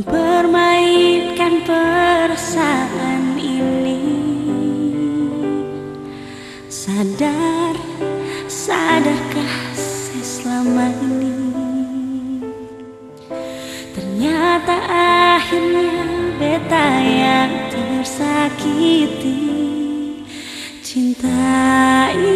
Mempermainkan perasaan ini. Sadar, sadarkah saya selama ini? Ternyata akhirnya beta yang tersakiti. Cintai